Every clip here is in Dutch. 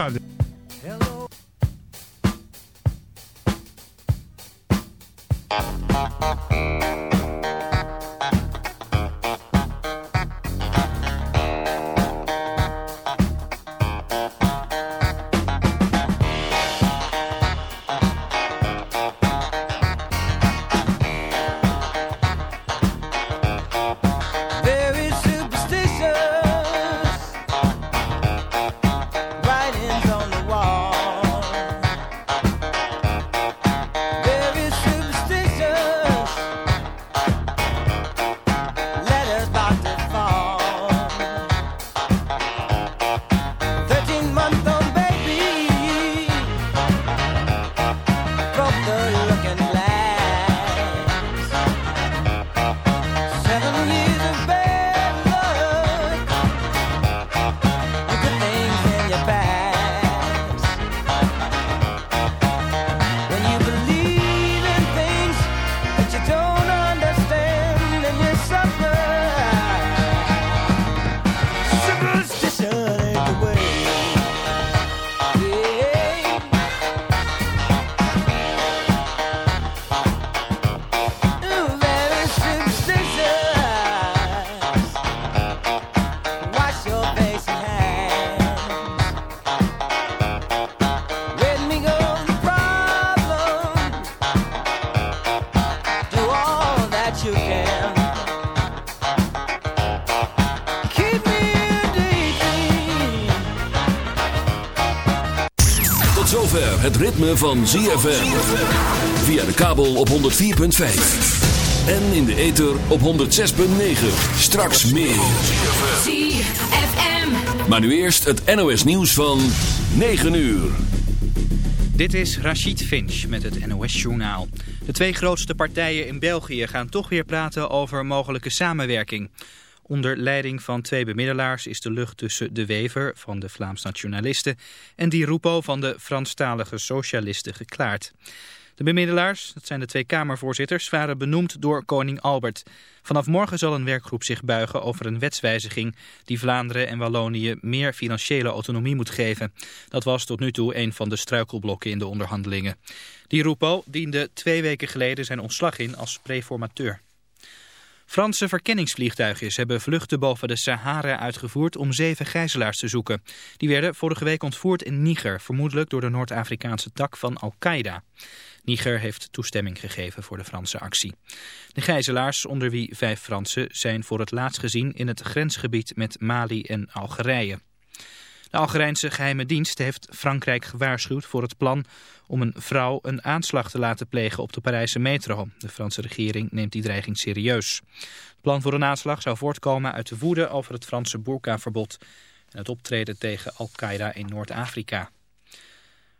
Hello. Ritme van ZFM. Via de kabel op 104.5. En in de ether op 106.9. Straks meer. ZFM. Maar nu eerst het NOS nieuws van 9 uur. Dit is Rachid Finch met het NOS-journaal. De twee grootste partijen in België gaan toch weer praten over mogelijke samenwerking. Onder leiding van twee bemiddelaars is de lucht tussen De Wever van de Vlaams Nationalisten en Di Rupo van de Franstalige Socialisten geklaard. De bemiddelaars, dat zijn de twee Kamervoorzitters, waren benoemd door koning Albert. Vanaf morgen zal een werkgroep zich buigen over een wetswijziging die Vlaanderen en Wallonië meer financiële autonomie moet geven. Dat was tot nu toe een van de struikelblokken in de onderhandelingen. Di Rupo diende twee weken geleden zijn ontslag in als preformateur. Franse verkenningsvliegtuigjes hebben vluchten boven de Sahara uitgevoerd om zeven gijzelaars te zoeken. Die werden vorige week ontvoerd in Niger, vermoedelijk door de Noord-Afrikaanse tak van Al-Qaeda. Niger heeft toestemming gegeven voor de Franse actie. De gijzelaars, onder wie vijf Fransen, zijn voor het laatst gezien in het grensgebied met Mali en Algerije. De Algerijnse geheime dienst heeft Frankrijk gewaarschuwd voor het plan om een vrouw een aanslag te laten plegen op de Parijse metro. De Franse regering neemt die dreiging serieus. Het plan voor een aanslag zou voortkomen uit de woede over het Franse burka-verbod en het optreden tegen Al-Qaeda in Noord-Afrika.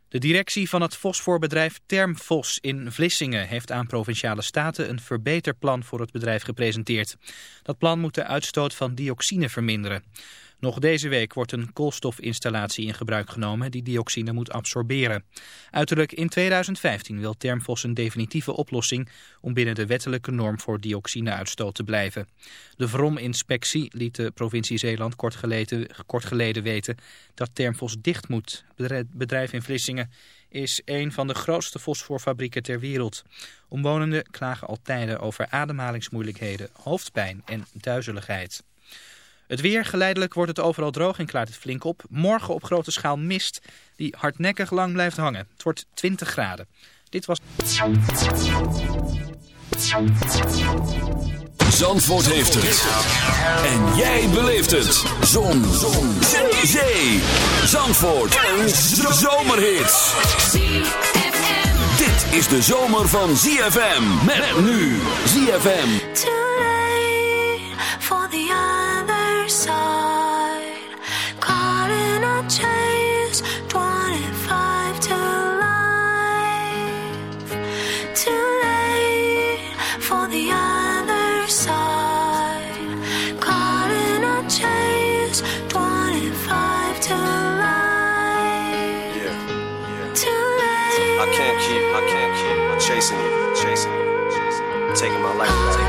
De directie van het fosforbedrijf Termfos in Vlissingen heeft aan Provinciale Staten een verbeterplan voor het bedrijf gepresenteerd. Dat plan moet de uitstoot van dioxine verminderen. Nog deze week wordt een koolstofinstallatie in gebruik genomen die dioxine moet absorberen. Uiterlijk in 2015 wil Termfos een definitieve oplossing om binnen de wettelijke norm voor dioxineuitstoot te blijven. De VROM-inspectie liet de provincie Zeeland kort geleden, kort geleden weten dat Termfos dicht moet. Het bedrijf in Vlissingen is een van de grootste fosforfabrieken ter wereld. Omwonenden klagen al tijden over ademhalingsmoeilijkheden, hoofdpijn en duizeligheid. Het weer, geleidelijk wordt het overal droog en klaart het flink op. Morgen op grote schaal mist die hardnekkig lang blijft hangen. Het wordt 20 graden. Dit was... Zandvoort heeft het. En jij beleeft het. Zon. Zon. Zee. Zandvoort. Een zomerhit. ZFM. Dit is de zomer van ZFM. Met nu ZFM. Too late for the I can't keep, I can't keep. Chasing you, chasing you, chasing you. Taking my life, Caught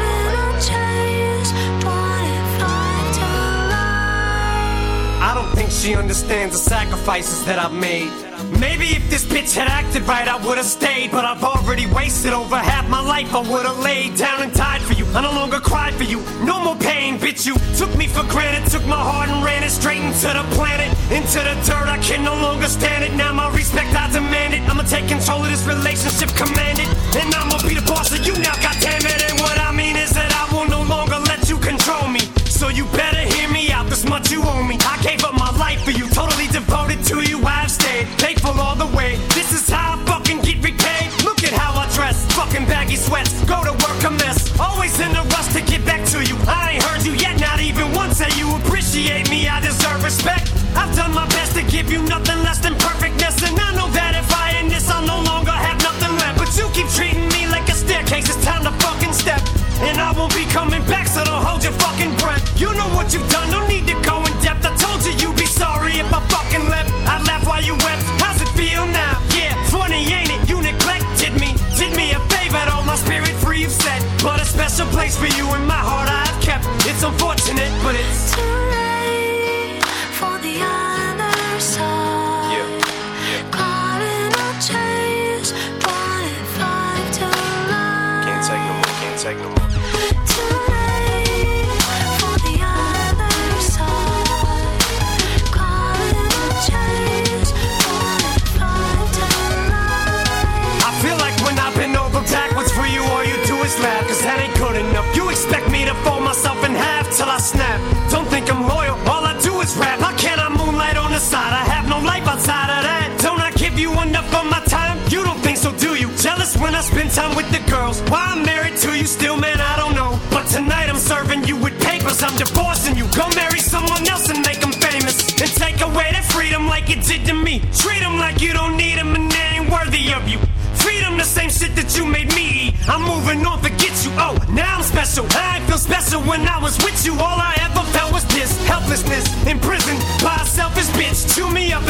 I don't think she understands the sacrifices that I've made. Maybe if this bitch had acted right, I would've stayed. But I've already wasted over half my life. I would've laid down and died for you. I no longer cried for you. No more pain, bitch. You took me for granted, took my heart and ran it straight into the planet. Into the dirt, I can no longer stand it. Now my respect, I demand it. I'ma take control of this relationship, command it. And I'ma be the boss of you now, goddammit. And what I mean is that I will no longer let you control me. So you better this much you owe me. I gave up my life for you, totally devoted to you. I've stayed faithful all the way. This is how I fucking get repaid. Look at how I dress, fucking baggy sweats. Go to work a mess, always in a I spend time with the girls. Why I'm married to you still, man, I don't know. But tonight I'm serving you with papers, I'm divorcing you. Go marry someone else and make them famous. And take away that freedom like it did to me. Treat them like you don't need them and they ain't worthy of you. Feed them the same shit that you made me eat. I'm moving on, forget you. Oh, now I'm special. I feel special when I was with you. All I ever felt was this helplessness. Imprisoned by a selfish bitch. Chew me up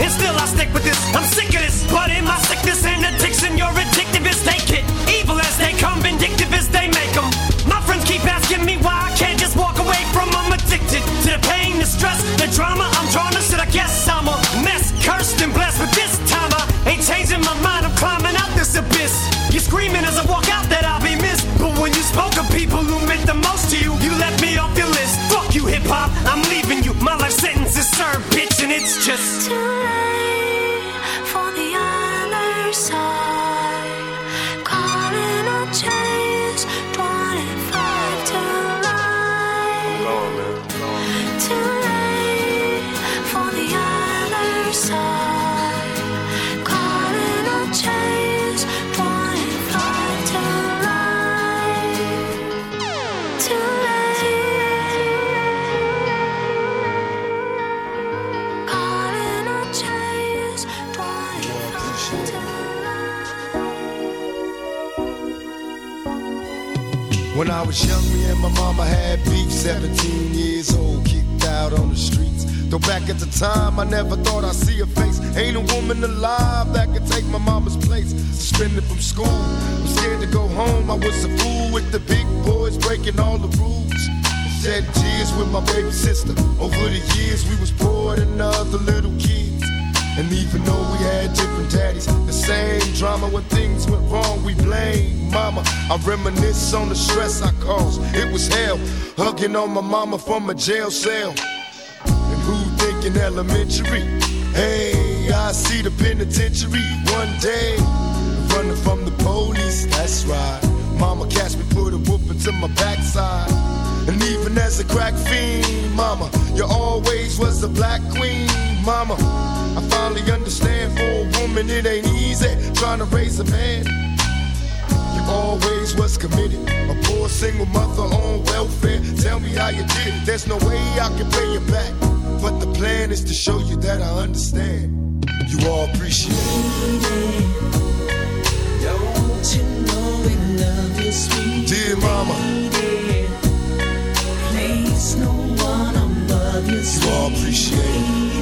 And still I stick with this. I'm sick of this. But in my sickness and addiction, you're addictive as they get. Evil as they come, vindictive as they make them. My friends keep asking me why I can't just walk away from them. Addicted to the pain, the stress, the drama. When I was young, me and my mama had beef. 17 years old, kicked out on the streets. Though back at the time, I never thought I'd see her face. Ain't a woman alive that could take my mama's place. Suspended from school, I'm scared to go home. I was a fool with the big boys breaking all the rules. Shed tears with my baby sister. Over the years, we was poor than other little kids. And even though we had different daddies, the same drama when things went wrong, we blame mama. I reminisce on the stress I caused. It was hell, hugging on my mama from a jail cell. And who thinking elementary? Hey, I see the penitentiary one day. Running from the police, that's right. Mama catch me, put a whooping to my backside. And even as a crack fiend, mama, you always was a black queen, mama. I finally understand for a woman it ain't easy trying to raise a man. You always was committed, a poor single mother on welfare. Tell me how you did it. There's no way I can pay you back, but the plan is to show you that I understand. You all appreciate it. Don't you know we love you, sweet Dear mama, lady? No one above you, you all appreciate it.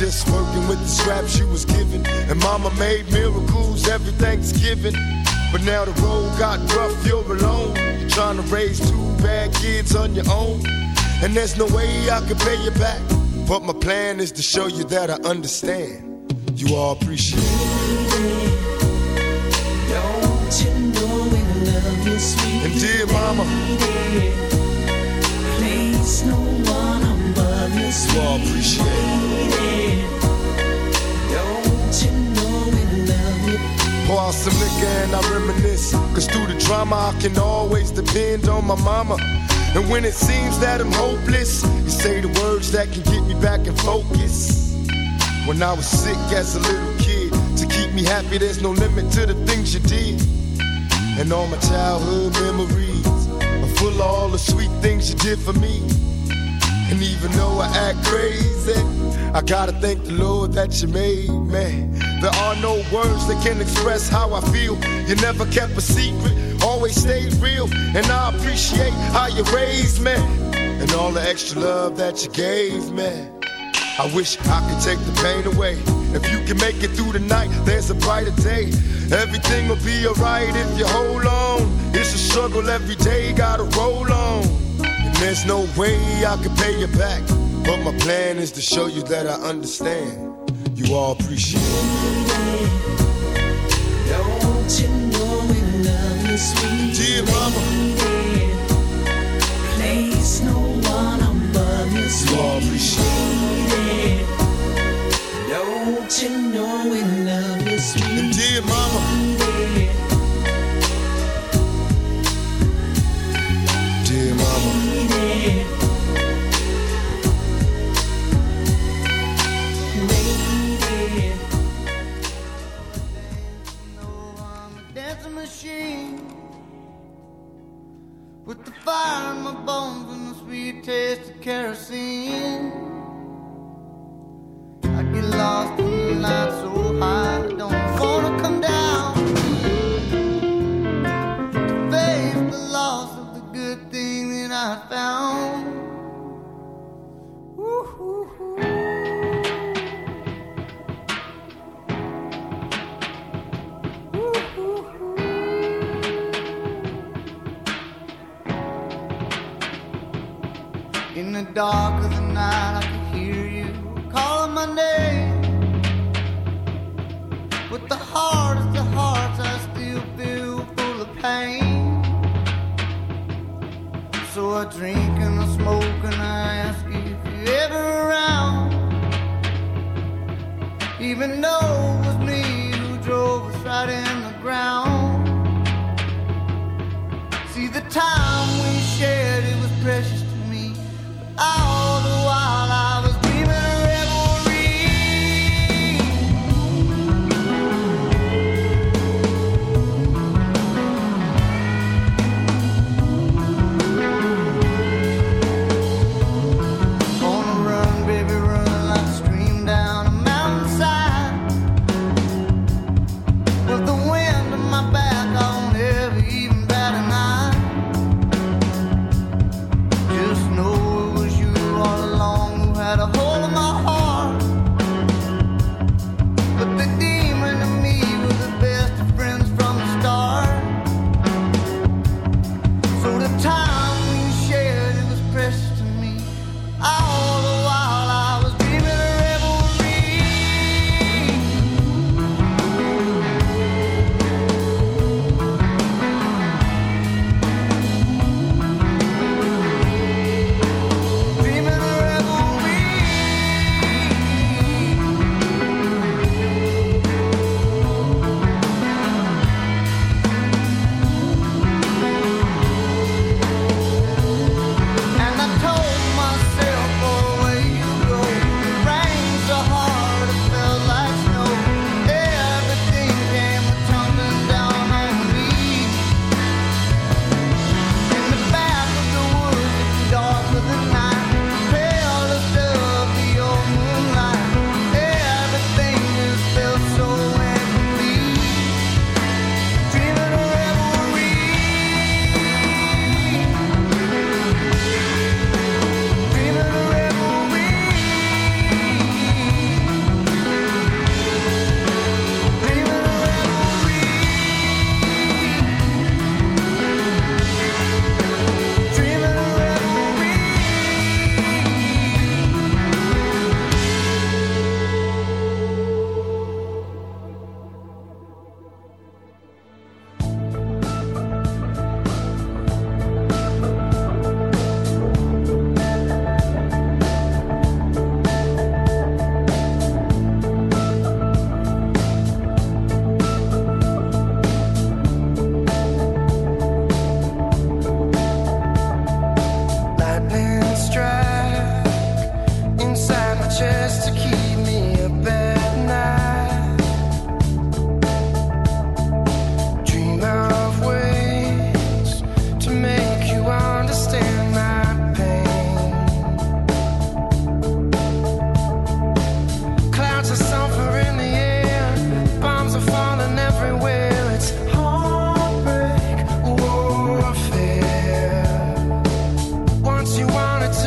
Just working with the scraps you was given. And mama made miracles every Thanksgiving. But now the road got rough, you're alone. You're trying to raise two bad kids on your own. And there's no way I can pay you back. But my plan is to show you that I understand. You all appreciate it. Don't you know we love you, sweet And dear mama, no one above you, sweet you all appreciate it. Pour out some liquor and I reminisce. Cause through the drama, I can always depend on my mama. And when it seems that I'm hopeless, you say the words that can get me back in focus. When I was sick as a little kid, to keep me happy, there's no limit to the things you did. And all my childhood memories are full of all the sweet things you did for me. And even though I act crazy, I gotta thank the Lord that you made me. There are no words that can express how I feel. You never kept a secret, always stayed real. And I appreciate how you raised me. And all the extra love that you gave me. I wish I could take the pain away. If you can make it through the night, there's a brighter day. Everything will be alright if you hold on. It's a struggle every day, gotta roll on. And there's no way I can pay you back. But my plan is to show you that I understand. You all appreciate it. Don't you know we love you, sweet Dear mama, Place no one above you, you sweet all appreciate it. Don't you know we love you, sweet And dear mama, machine with the fire in my bones and the sweet taste of kerosene. I get lost in the night so high, I don't the dark of the night, I can hear you calling my name. With the hardest of hearts, I still feel full of pain. So I drink and I smoke and I ask you if you're ever around. Even though it was me who drove us right in the ground.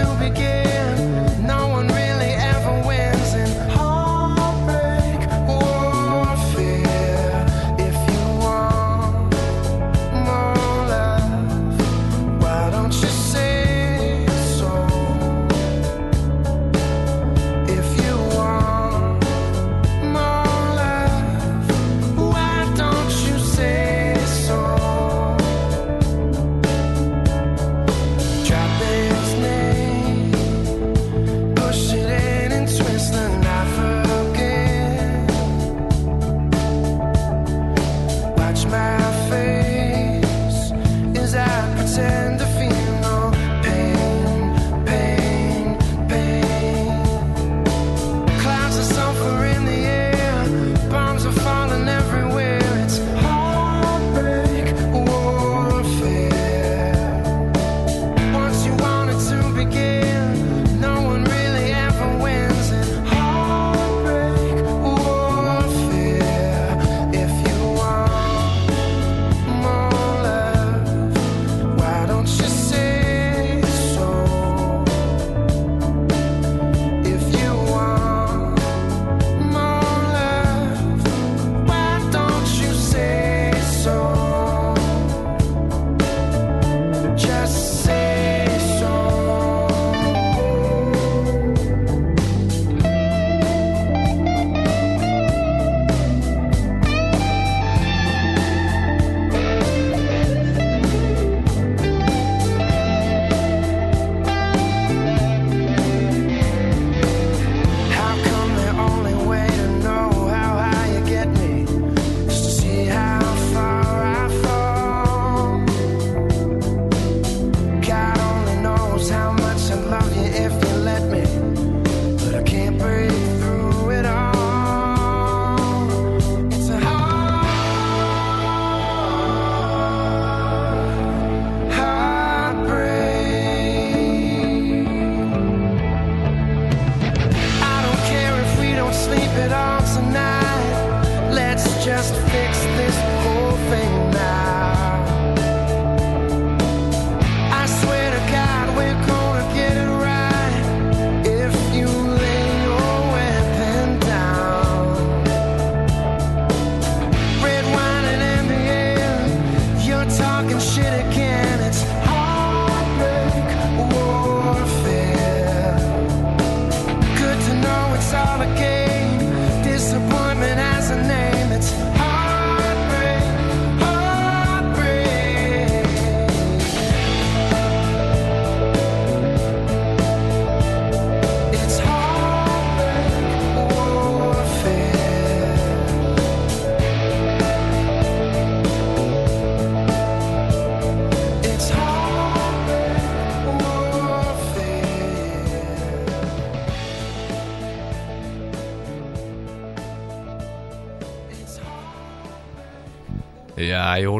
to begin.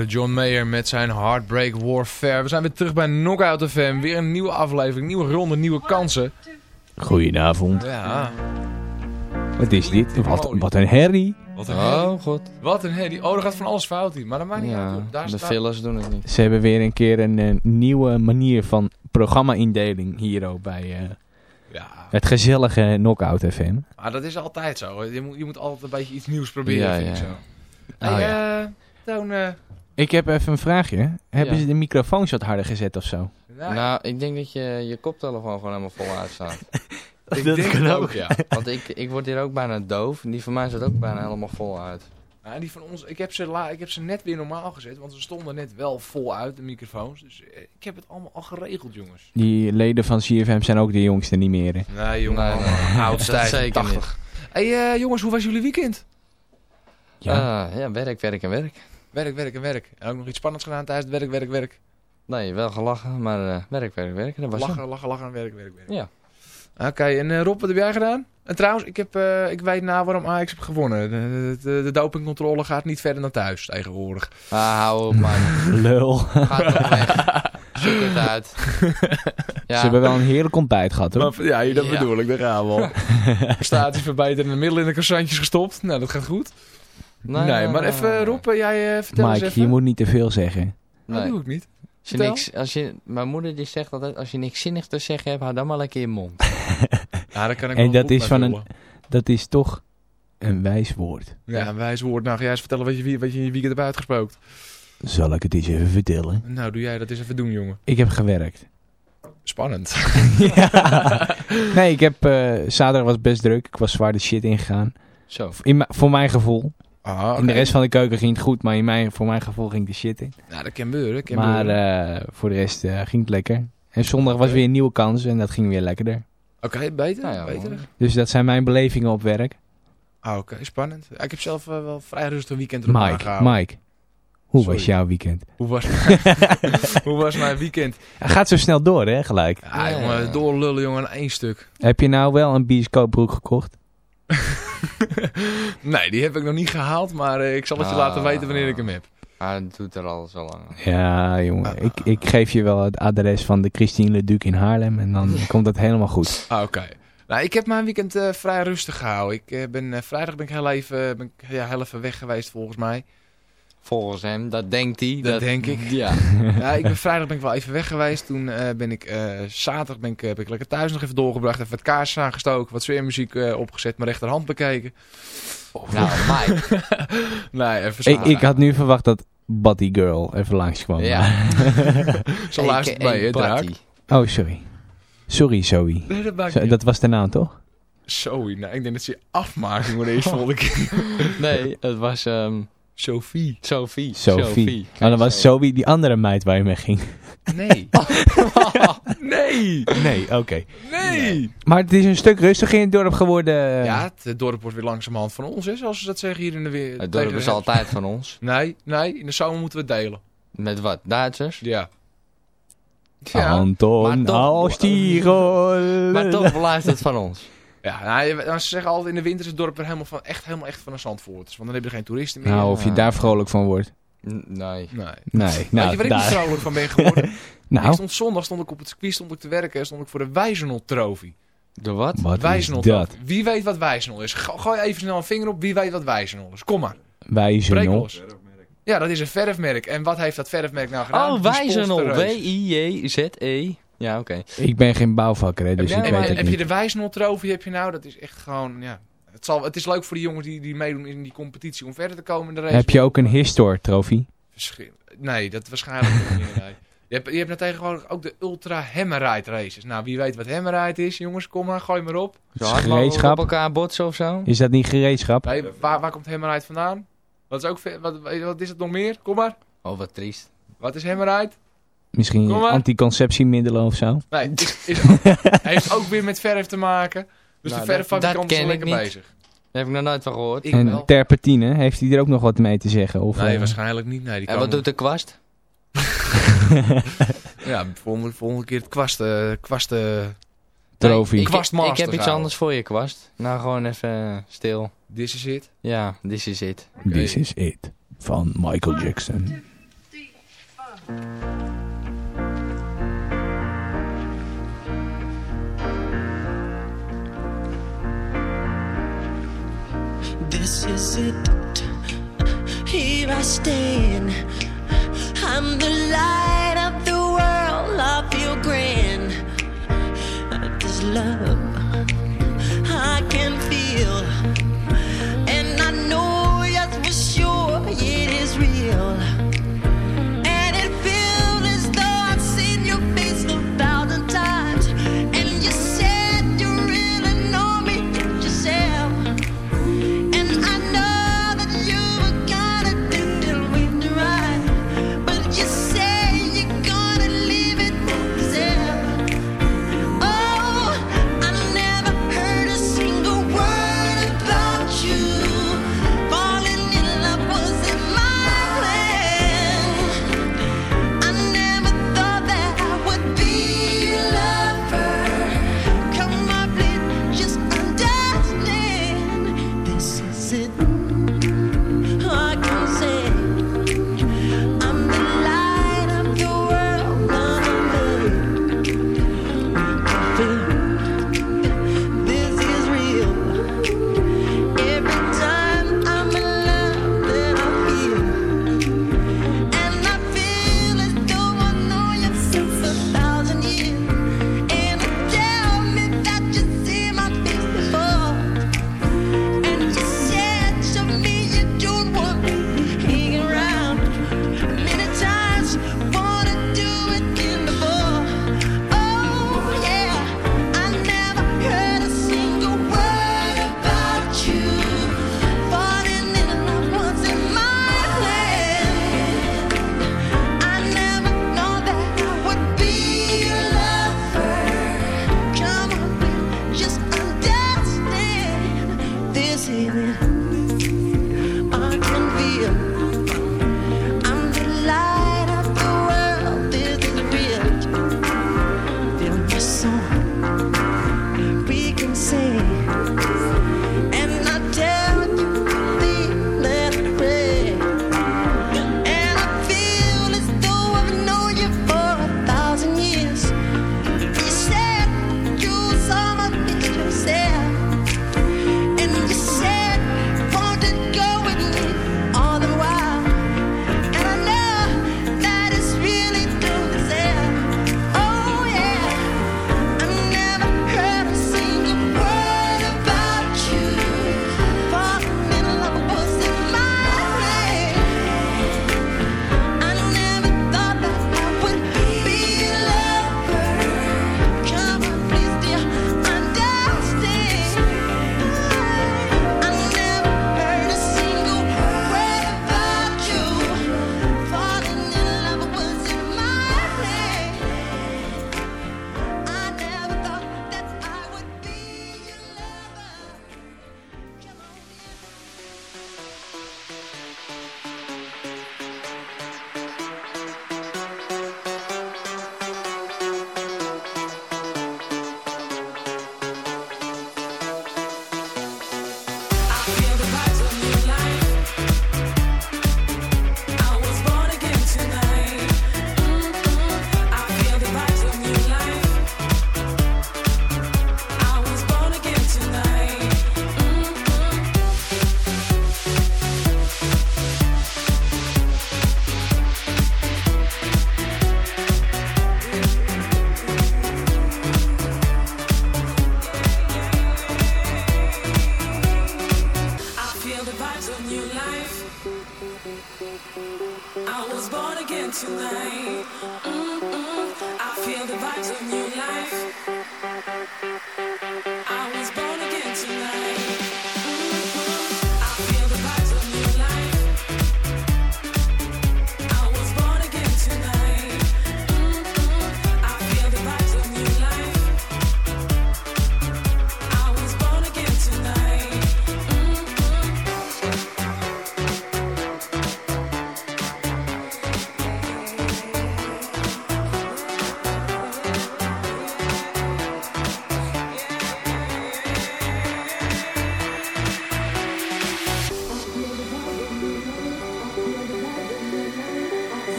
Hoorde John Mayer met zijn Heartbreak Warfare. We zijn weer terug bij Knockout FM. Weer een nieuwe aflevering, nieuwe ronde, nieuwe kansen. Goedenavond. Ja, Wat is dit? Wat, wat een herrie. wat een Oh, goed. Wat een herrie. Oh, er gaat van alles fout hier. Maar dat maakt niet Ja, uit. Daar de staat... fillers doen het niet. Ze hebben weer een keer een, eh, nieuwe manier van programma-indeling hier ook bij eh, Ja, het gezellige Knockout FM. maar dat is altijd zo. Je moet, je moet altijd een beetje iets nieuws proberen, Ja, vind ja. ik zo. Oh, Hey, ja. eh, Toon, Ik heb even een vraagje. Hebben Ja. ze de microfoons wat harder gezet of zo? nou, Nou, ik denk dat je je koptelefoon gewoon helemaal vol uitstaat. ik dat denk kan het ook. ook, ja. Want ik, ik word hier ook bijna doof. En die van mij zit ook bijna helemaal vol uit. Ja, die van ons, ik heb, ze la, ik heb ze net weer normaal gezet, want ze stonden net wel vol uit, de microfoons. Dus eh, ik heb het allemaal al geregeld, jongens. Die leden van CFM zijn ook de jongste niet meer. hè? Nee, jongen, Nee, allemaal nee. oud Dat stijf, zeker 80. hey, eh, jongens, hoe was jullie weekend? Ja. Ah, ja, werk, werk en werk. Werk, werk en werk. En ook nog iets spannends gedaan thuis, werk, werk, werk. Nee, wel gelachen, maar eh, werk, werk, werk. Dat was Lachen, lachen, lachen en werk, werk, werk. Ja. Oké, en eh, Rob, wat heb jij gedaan? En trouwens, ik, heb, eh, ik weet nou waarom Ajax heb gewonnen. De, de, de dopingcontrole gaat niet verder dan thuis tegenwoordig. Ah, hou op man. Lul. Ga toch weg. Zoek het uit. Ja. Ze hebben wel een heerlijk ontbijt gehad hoor. Maar, ja, dat Ja. bedoel ik, daar gaan we al. Prestatie verbeterd en de middel in de croissantjes gestopt. Nou, dat gaat goed. Nee, maar even Rob, eh, jij eh, vertel eens Mike, even. je moet niet te veel zeggen. Dat Nee. doe ik niet. Als je niks, als je, mijn moeder die zegt altijd, als je niks zinnigs te zeggen hebt, hou dan maar lekker je mond. Ja, daar kan ik En dat is van een-. Dat is toch een wijs woord. Ja, een wijs woord. Nou, ga jij eens vertellen wat je, wie- wat je in je weekend hebt uitgesproken. Zal ik het eens even vertellen? Nou, doe jij dat eens even doen, jongen. Ik heb gewerkt. Spannend. ja. Nee, ik heb... eh, zaterdag was best druk. Ik was zwaar de shit ingegaan. Zo. In voor mijn gevoel. Ah, In de rest van de keuken ging het goed, maar in mijn, voor mijn gevoel ging de shit in. Ja, dat kan gebeuren. Maar eh, voor de rest eh, ging het lekker. En zondag was weer een nieuwe kans en dat ging weer lekkerder. Oké, beter. Nou ja, beter. Dus dat zijn mijn belevingen op werk. Ah, Oké, spannend. Ik heb zelf eh, wel vrij rustig weekend erop Mike, aangehouden. Mike. Hoe was jouw weekend? Hoe was, hoe was mijn weekend? Hij gaat zo snel door, hè, gelijk. Ja, Ja. jongen, doorlullen, jongen, één stuk. Heb je nou wel een bioscoopbroek gekocht? nee, die heb ik nog niet gehaald, maar eh, ik zal het je Ah. laten weten wanneer ik hem heb. Ah, dat doet er al zo lang. Ja, jongen. Ik, ik geef je wel het adres van de Christine Leduc in Haarlem en dan komt het helemaal goed. Ah, oké. Nou, ik heb mijn weekend eh, vrij rustig gehouden. Ik eh, ben, vrijdag ben ik heel even, ben ik, ja, heel even weg geweest volgens mij. Volgens hem, dat denkt hij. Dat denk ik. Ja. ja, ik ben vrijdag ben ik wel even weg geweest. Toen eh, ben ik eh, zaterdag ben ik, eh, ben ik lekker thuis nog even doorgebracht. Even wat kaarsen aangestoken, wat sfeermuziek eh, opgezet, mijn rechterhand bekeken. Nou, Mike. Nee, even Ik, ik had nu verwacht dat Buddy Girl even langskwam. Ja. Zo luistert mee, hè, draak. Oh, sorry. Sorry, Zoe. Nee, dat maakt Zo, niet dat was de naam, toch? Sorry, nou, ik denk dat ze je afmaken voor deze volgende keer. Nee, het was ehm Sophie. Sophie. Sophie. Maar dat was Zoe die andere meid waar je mee ging. Nee. nee. Nee, oké. Nee. Maar het is een stuk rustiger in het dorp geworden. Ja, het, dorp wordt weer langzamerhand van ons, hè, zoals ze dat zeggen hier in de weer. Het dorp is altijd van ons. Nee, nee, in de zomer moeten we het delen. Met wat? Duitsers? Ja. Ja, Anton Maar toch- als Tirol. Maar toch blijft het van ons. Ja nou, je- nou, ze zeggen altijd in de winter is het dorp weer helemaal, van, echt, helemaal echt van een Zandvoorters. Want dan heb je geen toeristen meer. Nou, of je daar vrolijk van wordt. Nee. Nee. Nee, Weet nou, je waar ik niet vrolijk van ben geworden? Ik Nou, stond zondag stond ik op het circuit stond ik te werken. Stond ik voor de Wijzenol Trophy. De wat? Wijzenol dat? Wie weet wat Wijzenol is? Go- Gooi even snel een vinger op. Wie weet wat Wijzenol is? Kom maar. Wijzenol. Ja, dat is een verfmerk. En wat heeft dat verfmerk nou gedaan? Oh, Wijzenol. W-I-J-Z-E. Ja, oké. Ik ben geen bouwvakker, hè, dus jij ik weet het heb je de Wijzenol trofee heb je nou? Dat is echt gewoon, ja... Het, zal, het is leuk voor die jongens die, die meedoen in die competitie om verder te komen in de race. Heb je ook een Histor trofee? Verschil- Nee, dat waarschijnlijk niet. Nee. Je hebt, je hebt nou tegenwoordig ook de Ultra Hammerride races. Nou, wie weet wat Hammerride is, jongens, kom maar, gooi maar op. Zo hard Gereedschap? op elkaar botsen of zo? Is dat niet gereedschap? Nee, waar, waar komt Hammerride vandaan? Wat is, ook, wat, wat is het nog meer? Kom maar. Oh, wat triest. Wat is Hammeride? Misschien anticonceptiemiddelen of zo? Nee, het is, is ook- heeft ook weer met verf te maken. Dus Nou, de verffabrikant is al ken ik lekker niet. bezig. Daar heb ik nog nooit van gehoord. Ik en wel. terpentine, heeft hij er ook nog wat mee te zeggen? Of, Nee, eh, waarschijnlijk niet. Nee, die En kan wat doet de kwast? Ja, volgende, volgende keer het kwast, eh, kwast eh, trofee? Ik, heb iets anders voor je, kwast. Nou, gewoon even eh, stil. This is it. Ja, this is it. This is it. Van Michael Jackson. This is it. Here I stand. I'm the light of the world. I feel grand. This love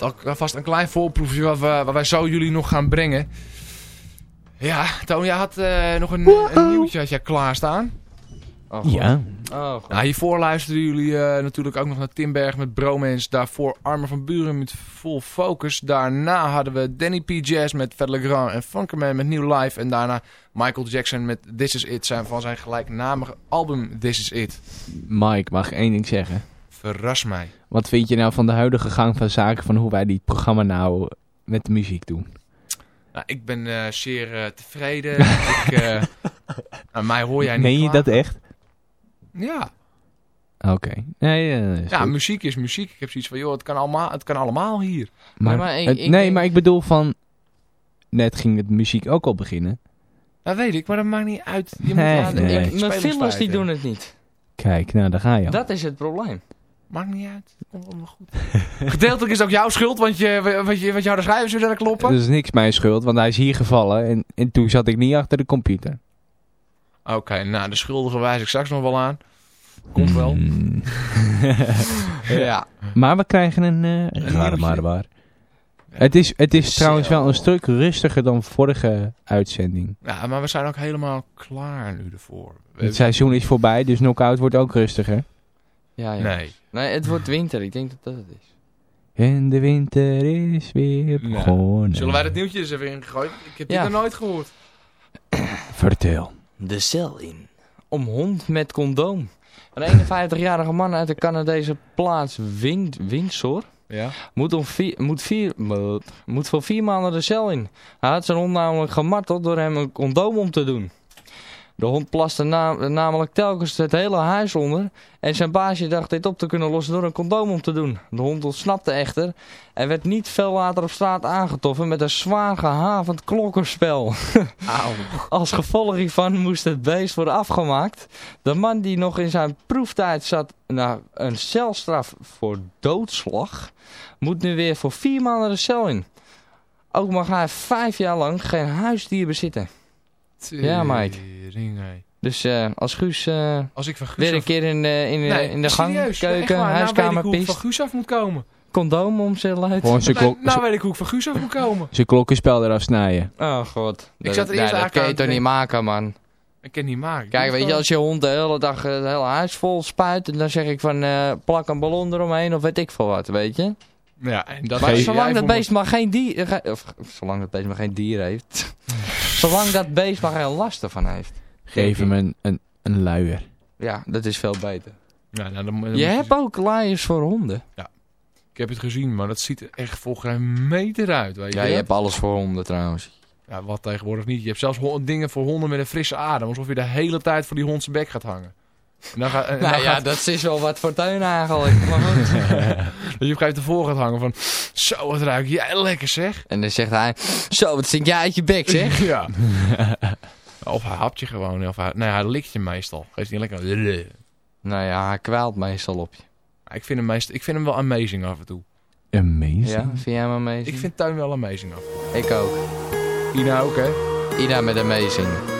Met alvast een klein voorproefje wat, we, wat wij zo jullie nog gaan brengen. Ja, Toon, jij had eh, nog een, een nieuwtje had jij klaarstaan. Oh, God. Ja. Oh, God. Nou, hiervoor luisterden jullie eh, natuurlijk ook nog naar Timberg met Bromance. Daarvoor Armer van Buren met Full Focus. Daarna hadden we Danny P. Jazz met Fat Legrand en Funkerman met New Life. En daarna Michael Jackson met This Is It. Zijn van zijn gelijknamige album This Is It. Mike, mag ik één ding zeggen? Verras mij. Wat vind je nou van de huidige gang van zaken van hoe wij dit programma nou met de muziek doen? Nou, ik ben eh, zeer eh, tevreden. ik, eh, nou, mij hoor jij niet Meen je dat echt? Ja. Oké. Nee, Ja, goed. muziek is muziek. Ik heb zoiets van, joh, het kan allemaal, het kan allemaal hier. maar, maar ik- het- ik nee, maar ik bedoel van... Net ging het muziek ook al beginnen. Dat weet ik, maar dat maakt niet uit. Je Nee, moet nee. Ik- mijn fillers die doen het niet. Kijk, nou daar ga je al. Dat is het probleem. Maakt niet uit. Komt allemaal goed. Gedeeltelijk is het ook jouw schuld, want je, want je, want je harde schrijvers willen kloppen. Dat is niks mijn schuld, want hij is hier gevallen en, en toen zat ik niet achter de computer. Oké, nou, de schuldige wijs ik straks nog wel aan. Komt wel. Mm. Ja. maar we krijgen een... eh Een maar, maar. Het is, het is trouwens wel een stuk rustiger dan vorige uitzending. Ja, maar we zijn ook helemaal klaar nu ervoor. Het seizoen is voorbij, dus knockout wordt ook rustiger. Ja, ja. Nee. Nee, het wordt winter. Ik denk dat dat het is. En de winter is weer Nee. begonnen. Zullen wij dat nieuwtje eens even ingegooid? Ik heb dit nog nooit gehoord. Vertel. De cel in. Om hond met condoom. Een 51-jarige man uit de Canadese plaats Win Windsor Ja. moet, om vier, moet, vier, moet voor vier maanden de cel in. Hij had zijn hond namelijk gemarteld door hem een condoom om te doen. De hond plaste na- namelijk telkens het hele huis onder en zijn baasje dacht dit op te kunnen lossen door een condoom om te doen. De hond ontsnapte echter en werd niet veel later op straat aangetroffen met een zwaar gehavend klokkenspel. Auw. Als gevolg hiervan moest het beest worden afgemaakt. De man die nog in zijn proeftijd zat naar een celstraf voor doodslag, moet nu weer voor vier maanden de cel in. Ook mag hij vijf jaar lang geen huisdier bezitten. Ja, hé. Dus eh, als Guus eh, Als ik van Guus weer een af- keer in, de- in, de- Nee, in de gang, serieus, keuken, waar. Nou weet huiskamer ik van Guus af moet komen. condoom om zijn luid. Gewoon zijn, Nou, klok, nou weet ik hoe ik van Guus af moet komen. zijn klokkenspel eraf snijden. Oh god. Ik Dat- zat er nee, eerst dat eigenlijk kun je toch niet maken man. Ik kan het niet maken. Kijk, weet je, als je hond de hele dag het hele huis vol spuit, dan zeg ik van eh, plak een ballon eromheen of weet ik veel wat, weet je. Ja, en dat Maar zolang dat beest maar geen dier, of zolang dat beest maar geen dier heeft, zolang dat beest maar geen last ervan heeft. Geef hem een, een, een luier. Ja, dat is veel beter. Ja, nou, dan, dan Je hebt ook laaiers voor honden. Ik heb het gezien, maar dat ziet er echt voor geen meter uit. Weet Ja, je? je hebt alles voor honden trouwens. Ja, wat tegenwoordig niet. Je hebt zelfs dingen voor honden met een frisse adem. Alsof je de hele tijd voor die hond zijn bek gaat hangen. En dan en Nou dan ja, gaat, dat is wel wat voor tuin eigenlijk. Maar goed. dat je op een gegeven moment ervoor gaat hangen van... Zo, wat ruik jij lekker zeg. En dan zegt hij, zo, wat zink jij uit je bek zeg. Ja. of hij hapt je gewoon. Of hij, nee, hij likt je meestal. Geeft niet lekker... Nou ja, hij kwijlt meestal op je. Ik vind, hem meestal, ik vind hem wel amazing af en toe. Amazing. Ja, vind jij hem amazing? Ik vind Tuin wel amazing af. Ik ook. Ina ook, hè? Ida met amazing.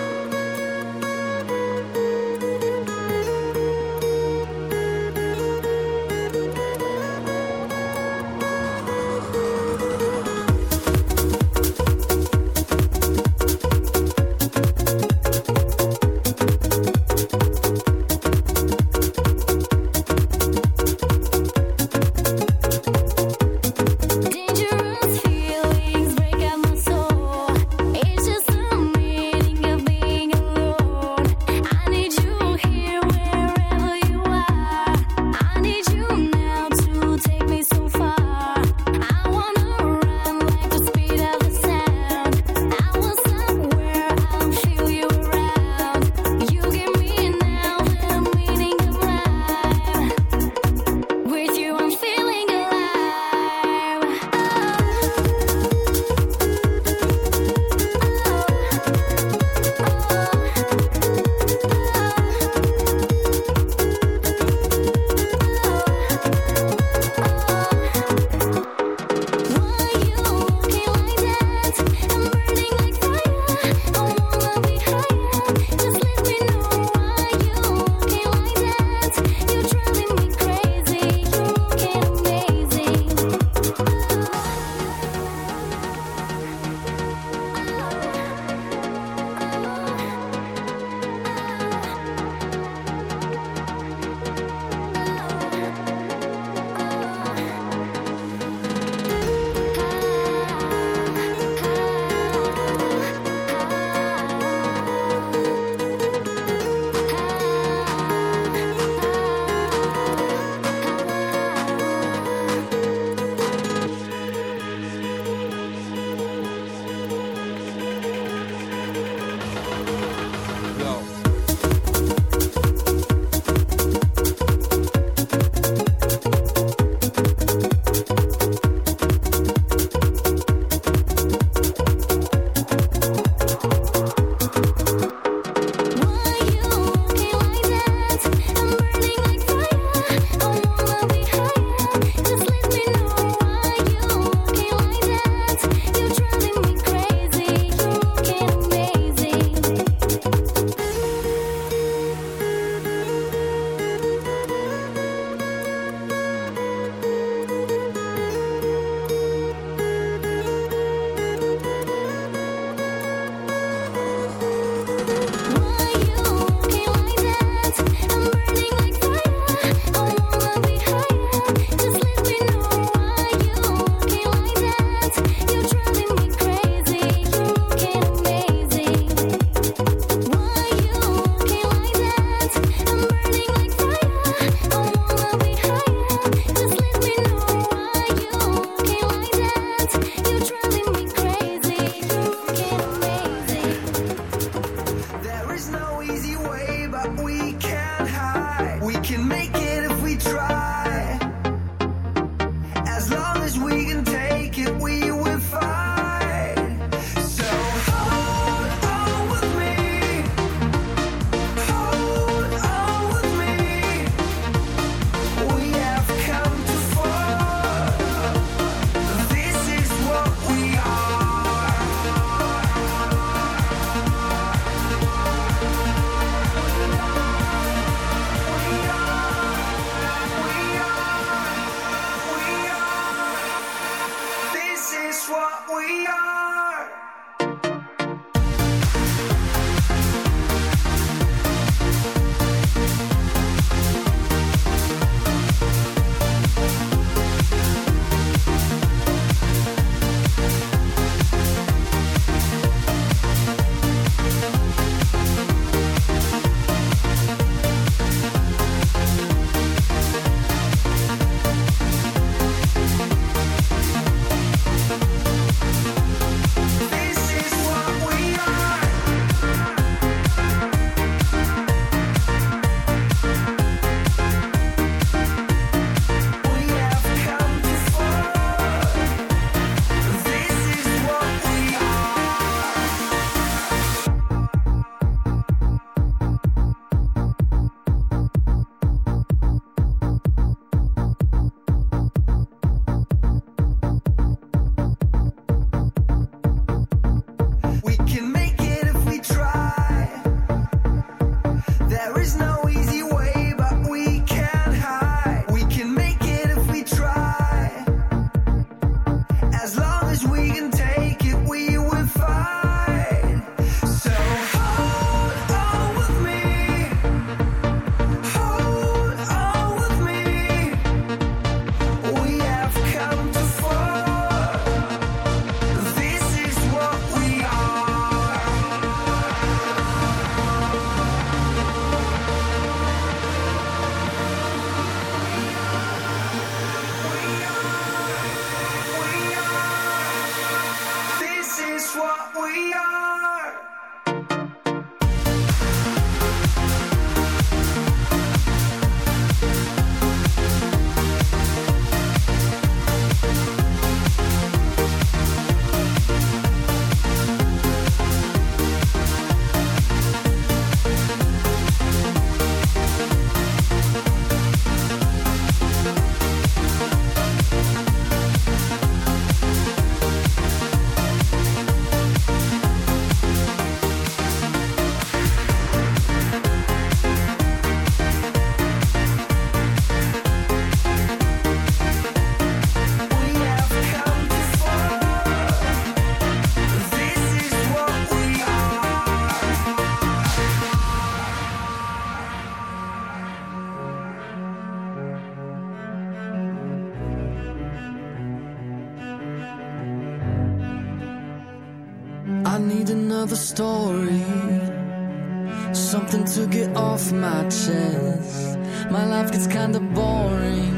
Off my chest. My life gets kinda boring.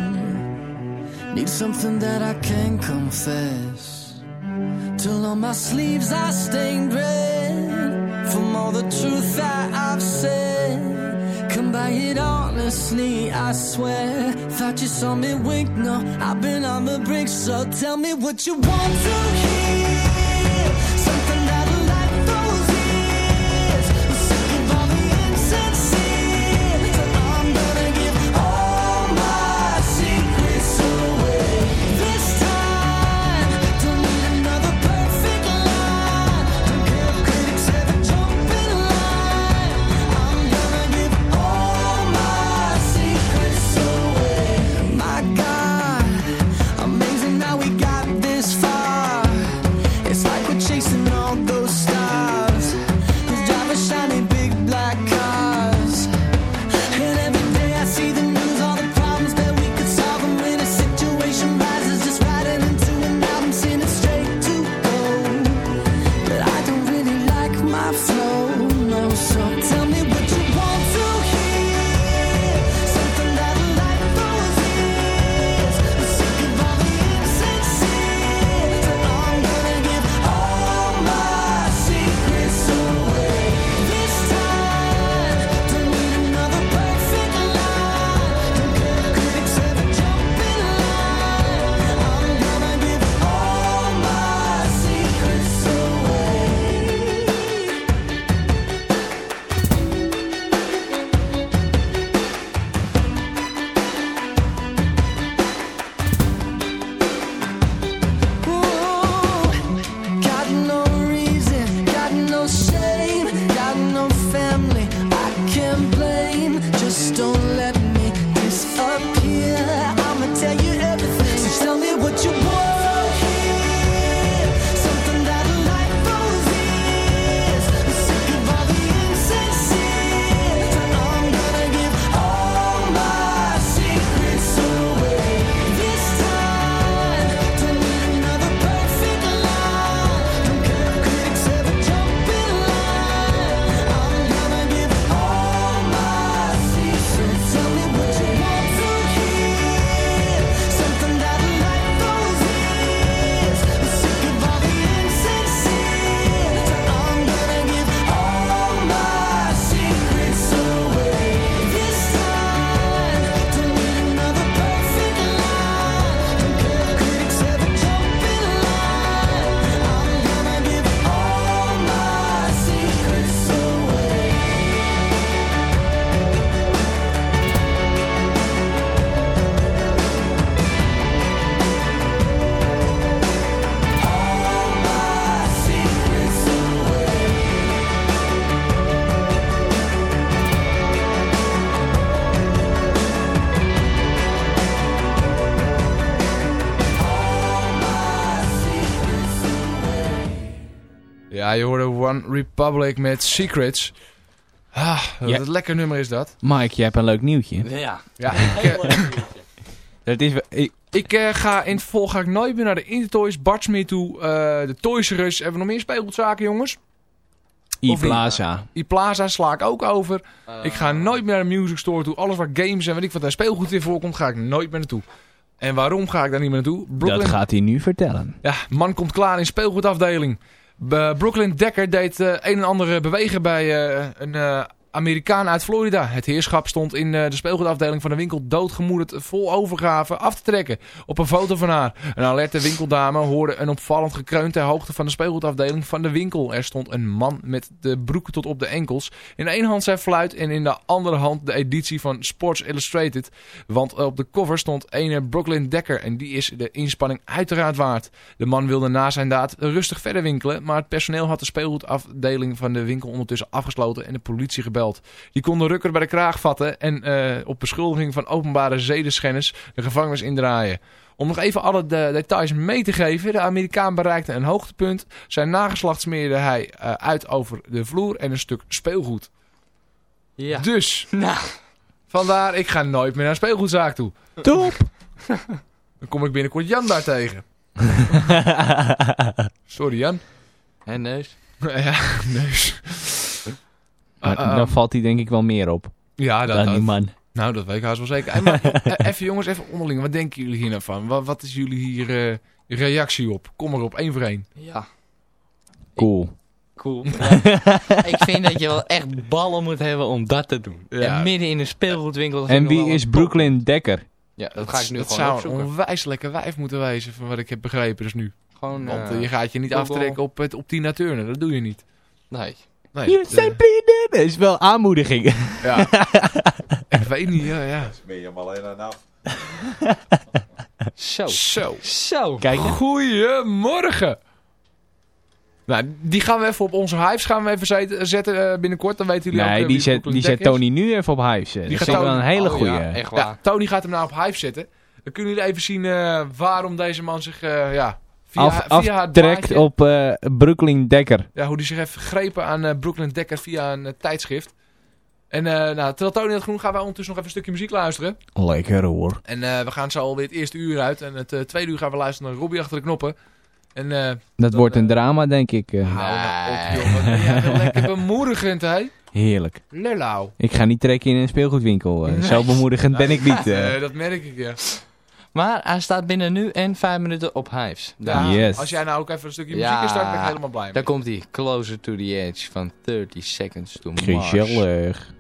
Need something that I can confess. Till on my sleeves I stained red. From all the truth that I've said. Come by it honestly, I swear. Thought you saw me wink, no, I've been on the brink. So tell me what you want to hear. One Republic met Secrets. Ah, wat Ja. een lekker nummer is dat. Mike, je hebt een leuk nieuwtje. Ja. Ja, ik, eh, Dat is, wel- ik, ik eh, ga in het vervolg ga ik nooit meer naar de Intertoys, Bartsmeer toe, eh, de Toys R Us. Hebben we nog meer speelgoedzaken, jongens? E-Plaza. E-Plaza sla ik ook over. ik ga nooit meer naar de music store toe. Alles waar games en weet ik wat daar speelgoed in voorkomt, ga ik nooit meer naartoe. En waarom ga ik daar niet meer naartoe? Dat gaat hij nu vertellen. Ja, man komt klaar in speelgoedafdeling. Brooklyn Dekker deed eh, een en ander eh, bewegen bij eh, een Amerikaan uit Florida. Het heerschap stond in eh, de speelgoedafdeling van de winkel doodgemoederd vol overgave af te trekken. Op een foto van haar. Een alerte winkeldame hoorde een opvallend gekreun ter hoogte van de speelgoedafdeling van de winkel. Er stond een man met de broek tot op de enkels. In ene hand zijn fluit en in de andere hand de editie van Sports Illustrated. Want op de cover stond ene Brooklyn Dekker en die is de inspanning uiteraard waard. De man wilde na zijn daad rustig verder winkelen, maar het personeel had de speelgoedafdeling van de winkel ondertussen afgesloten en de politie gebeld. Die kon de rukker bij de kraag vatten en eh, op beschuldiging van openbare zedenschennis de gevangenis indraaien. Om nog even alle de details mee te geven. De Amerikaan bereikte een hoogtepunt. Zijn nageslacht smeerde hij eh, uit over de vloer en een stuk speelgoed. Ja. Dus, Nou. vandaar ik ga nooit meer naar een speelgoedzaak toe. Top! Dan kom ik binnenkort Jan daar tegen. Sorry Jan. En neus. ja, neus. Maar ah, dan valt hij denk ik wel meer op. Ja, dat, dan dat- die man. Nou, dat weet ik haast wel zeker. Hey, maar, eh, even jongens, even onderling. Wat denken jullie hier nou van? Wat, wat is jullie hier eh, reactie op? Kom maar op, één voor één. Ja. Cool. Cool. ik vind dat je wel echt ballen moet hebben om dat te doen. Ja. En midden in een speelgoedwinkel. En ik wie is Brooklyn Dekker? Ja, dat ga ik nu dat gewoon zou opzoeken. een onwijs lekker wijf moeten wezen, van wat ik heb begrepen dus nu. Gewoon, Want eh, eh, je gaat je niet Google. aftrekken op, het- op Tina Turner, dat doe je niet. Nee. Nee, Je dat, zijn vrienden. is wel aanmoediging. eh, ja. ik weet niet, ja, ja. Ben je hem alleen aan af? Zo. Zo. Zo. Kijk? Goedemorgen. Nou, die gaan we even op onze hypes gaan we even zetten, eh, binnenkort. Dan weten jullie ook Nee, eh, die zet, die zet is. Tony nu even op Hives. Dat Die is gaat denk ik wel een hele oh, goeie. ja, Echt waar. Ja, Tony gaat hem nou op hype zetten. Dan kunnen jullie even zien eh, waarom deze man zich eh, ja, via, Af, via het aftrekt op eh Brooklyn Dekker. Ja, hoe die zich heeft gegrepen aan eh, Brooklyn Dekker via een eh, tijdschrift. En eh nou, terwijl Tony dat groen gaan wij ondertussen nog even een stukje muziek luisteren. Lekker hoor. En eh, we gaan zo alweer het eerste uur uit. En het eh, tweede uur gaan we luisteren naar Robbie achter de knoppen. En eh Dat wordt een drama, denk ik. hou nou op, jij wel lekker bemoedigend, hè? Heerlijk. Lulauw. Ik ga niet trekken in een speelgoedwinkel. Zo bemoedigend ben ik niet. dat merk ik, ja. Maar hij staat binnen nu en vijf minuten op Hives. Ja, Yes. Als jij nou ook even een stukje muziek instart, ben ik helemaal blij. Daar mee. komt hij. Closer to the edge van 30 seconds to Mars. Gezellig.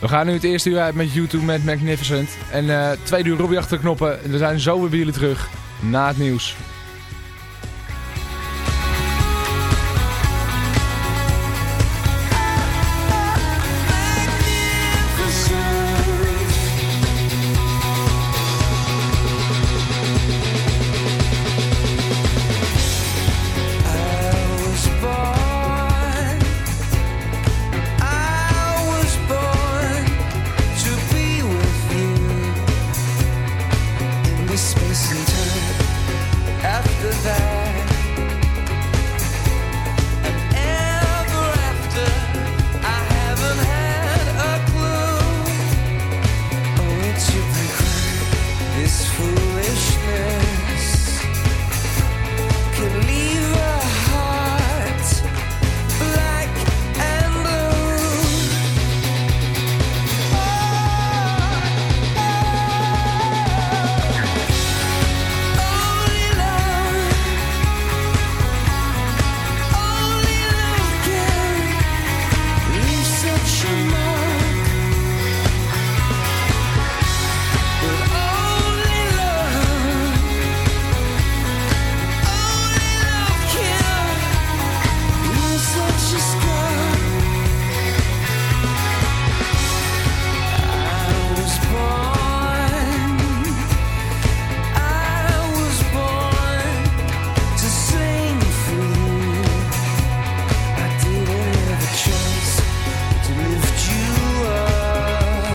We gaan nu het eerste uur uit met YouTube met Magnificent. En eh twee uur Robbie achter de knoppen. En we zijn zo weer bij jullie terug na het nieuws.